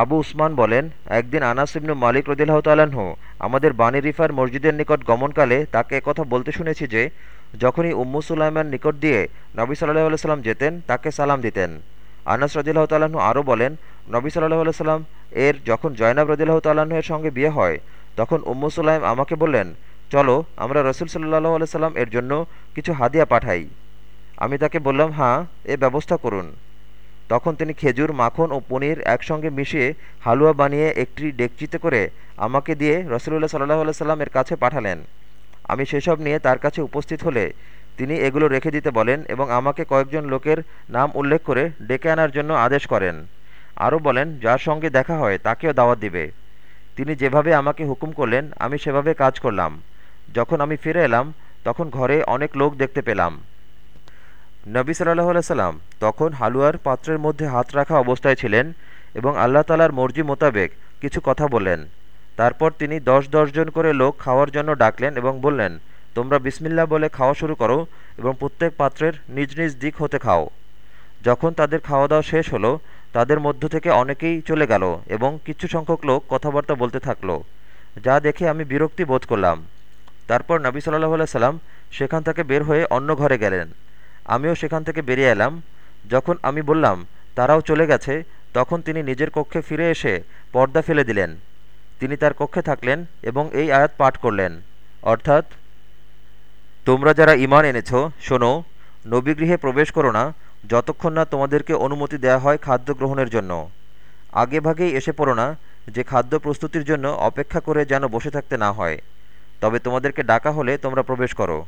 আবু উসমান বলেন, একদিন আনাস ইবনু মালিক রদিল্লাহ তাল্লাহ্ন আমাদের বানি রিফার মসজিদের নিকট গমনকালে তাকে একথা বলতে শুনেছি যে, যখনই উম্মু সুলাইমান নিকট দিয়ে নবী সাল্লাহ সাল্লাম যেতেন, তাকে সালাম দিতেন। আনাস রদিল্লাহ তাল্লাহ্ন আরও বলেন, নবী সাল্লাহ সাল্লাম এর যখন জয়নাব রদিল্লাহ তাল্লাহ্ন এর সঙ্গে বিয়ে হয়, তখন উম্মু সুলাইম আমাকে বললেন, চলো, আমরা রসুল সাল্লাহ সাল্লাম এর জন্য কিছু হাদিয়া পাঠাই। আমি তাকে বললাম হ্যাঁ এ ব্যবস্থা করুন। তখন তিনি খেজুর, মাখন ও পনির একসঙ্গে মিশিয়ে হালুয়া বানিয়ে একটি ডেকচিতে করে আমাকে দিয়ে রসুল্লাহ সাল্লাহ সাল্লাম এর কাছে পাঠালেন। আমি সেসব নিয়ে তার কাছে উপস্থিত হলে তিনি এগুলো রেখে দিতে বলেন এবং আমাকে কয়েকজন লোকের নাম উল্লেখ করে ডেকে আনার জন্য আদেশ করেন। আরও বলেন, যার সঙ্গে দেখা হয় তাকেও দাওয়াত দিবে। তিনি যেভাবে আমাকে হুকুম করলেন, আমি সেভাবে কাজ করলাম। যখন আমি ফিরে এলাম, তখন ঘরে অনেক লোক দেখতে পেলাম। নবী সাল্লাহ সাল্লাম তখন হালুয়ার পাত্রের মধ্যে হাত রাখা অবস্থায় ছিলেন এবং আল্লাহ তালার মর্জি মোতাবেক কিছু কথা বললেন। তারপর তিনি দশ দশজন করে লোক খাওয়ার জন্য ডাকলেন এবং বললেন, তোমরা বিসমিল্লা বলে খাওয়া শুরু করো এবং প্রত্যেক পাত্রের নিজ নিজ দিক হতে খাও। যখন তাদের খাওয়া দাওয়া শেষ হলো, তাদের মধ্য থেকে অনেকেই চলে গেল এবং কিছু সংখ্যক লোক কথাবার্তা বলতে থাকল, যা দেখে আমি বিরক্তি বোধ করলাম। তারপর নবী সাল্লাহ সাল্লাম সেখান থেকে বের হয়ে অন্য ঘরে গেলেন। আমিও সেখান থেকে বেরিয়ে এলাম। যখন আমি বললাম, তারাও চলে গেছে, তখন তিনি নিজের কক্ষে ফিরে এসে পর্দা ফেলে দিলেন। তিনি তার কক্ষে থাকলেন এবং এই আয়াত পাঠ করলেন। অর্থাৎ, তোমরা যারা ইমান এনেছ, শোনো নবীগৃহে প্রবেশ করো না, যতক্ষণ না তোমাদেরকে অনুমতি দেয়া হয় খাদ্য গ্রহণের জন্য। আগে ভাগেই এসে পড়ো না, যে খাদ্য প্রস্তুতির জন্য অপেক্ষা করে যেন বসে থাকতে না হয়। তবে তোমাদেরকে ডাকা হলে তোমরা প্রবেশ করো।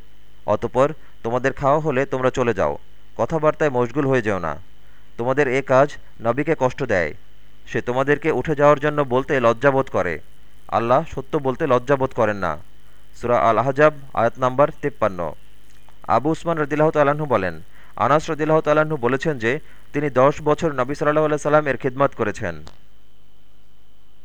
অতপর তোমাদের খাওয়া হলে তোমরা চলে যাও। কথাবার্তায় মশগুল হয়ে যেও না। তোমাদের এ কাজ নবীকে কষ্ট দেয়। সে তোমাদেরকে উঠে যাওয়ার জন্য বলতে লজ্জাবোধ করে। আল্লাহ সত্য বলতে লজ্জাবোধ করেন না। সুরা আল আহজাব আয়াত নাম্বার তেপ্পান্ন। আবু উসমান রদিল্লাহ তাল্লাহ্ন বলেন, আনাস রদিল্লাহ তাল্লাহ্ন বলেছেন যে, তিনি দশ বছর নবী সাল্লাহ আল্লাহ সাল্লাম এর খিদমত করেছেন।